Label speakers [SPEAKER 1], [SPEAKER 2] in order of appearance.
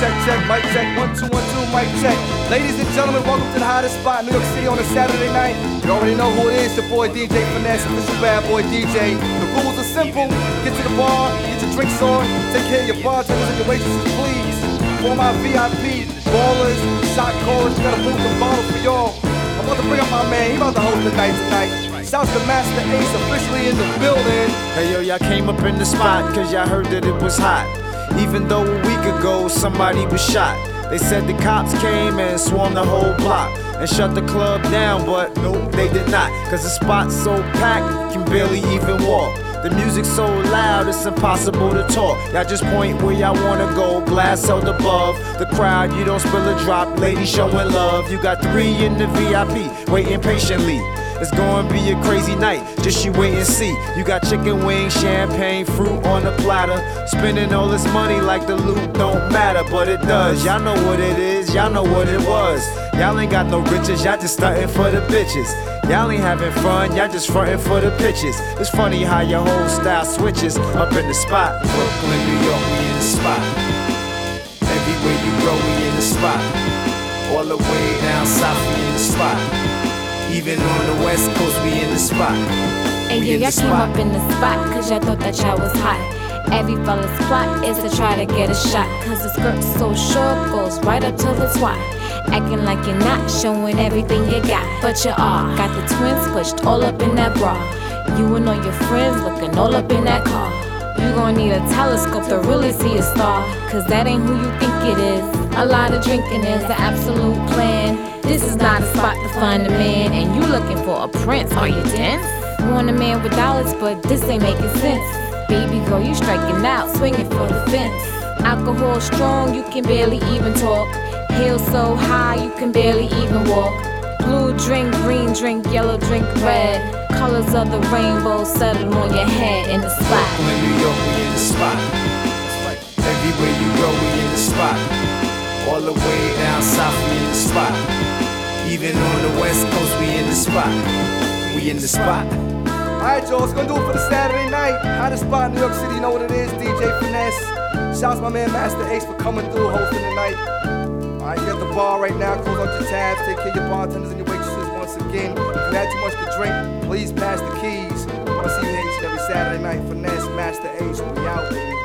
[SPEAKER 1] check, check, mic check, one, two, one, two, mic check. Ladies and gentlemen, welcome to the hottest spot in New York City on a Saturday night. You already know who it is, your boy DJ Finesse, official bad boy DJ. The rules are simple. Get to the bar, get your drinks on, take care of your bartenders and your waitresses, please. For my VIP, ballers, shot callers, gotta move the bottle for y'all. I'm about to bring up my man, he about to host the night tonight. Shouts to Masta Ace officially in the building.
[SPEAKER 2] Hey yo, y'all came up in the spot cause y'all heard that it was hot. Even though a week ago somebody was shot. They said the cops came and swarmed the whole block and shut the club down, but nope, they did not. Cause the spot's so packed, you can barely even walk. The music's so loud, it's impossible to talk. Y'all just point where y'all wanna go, glass held above. The crowd, you don't spill a drop, ladies showing love. You got three in the VIP, waiting patiently. It's gonna be a crazy night, just you wait and see. You got chicken wings, champagne, fruit on the platter. Spending all this money like the loot don't matter, but it does. Y'all know what it is, y'all know what it was. Y'all ain't got no riches, y'all just stunting for the bitches. Y'all ain't having fun, y'all just fronting for the pitches. It's funny how your whole style switches up in the spot. Brooklyn, New York, we in the spot. Everywhere you go, we in the spot. All the way down south, we in the spot. Even on the west coast, we in the spot.
[SPEAKER 3] And yeah, y'all came up in the spot cause y'all thought that y'all was hot. Every fella's plot is to try to get a shot. Cause the skirt's so short, goes right up to the twat. Acting like you're not showing everything you got, but you are. Got the twins pushed all up in that bra. You and all your friends looking all up in that car. You gon' need a telescope to really see a star. Cause that ain't who you think it is. A lot of drinking is the absolute plan. This is not a spot to find a man, and you looking for a prince. Are you dense? Want a man with dollars, but this ain't making sense. Baby girl, you striking out, swinging for the fence. Alcohol strong, you can barely even talk. Heels so high, you can barely even walk. Blue drink, green drink, yellow drink, red. Colors of the rainbow settled on your head in the spot.
[SPEAKER 2] Brooklyn, New York, in the spot. All the way down south, we in the spot. Even on the west coast, we in the spot. We in the spot.
[SPEAKER 1] Alright, y'all, it's gonna do it for the Saturday night. Hottest spot in New York City, you know what it is, DJ Finesse. Shouts my man Masta Ace for coming through, hosting the night. Alright, you at the bar right now, close out your tabs, take care of your bartenders and your waitresses once again. If you had too much to drink, please pass the keys. I wanna see you each every Saturday night. Finesse, Masta Ace, we out, baby.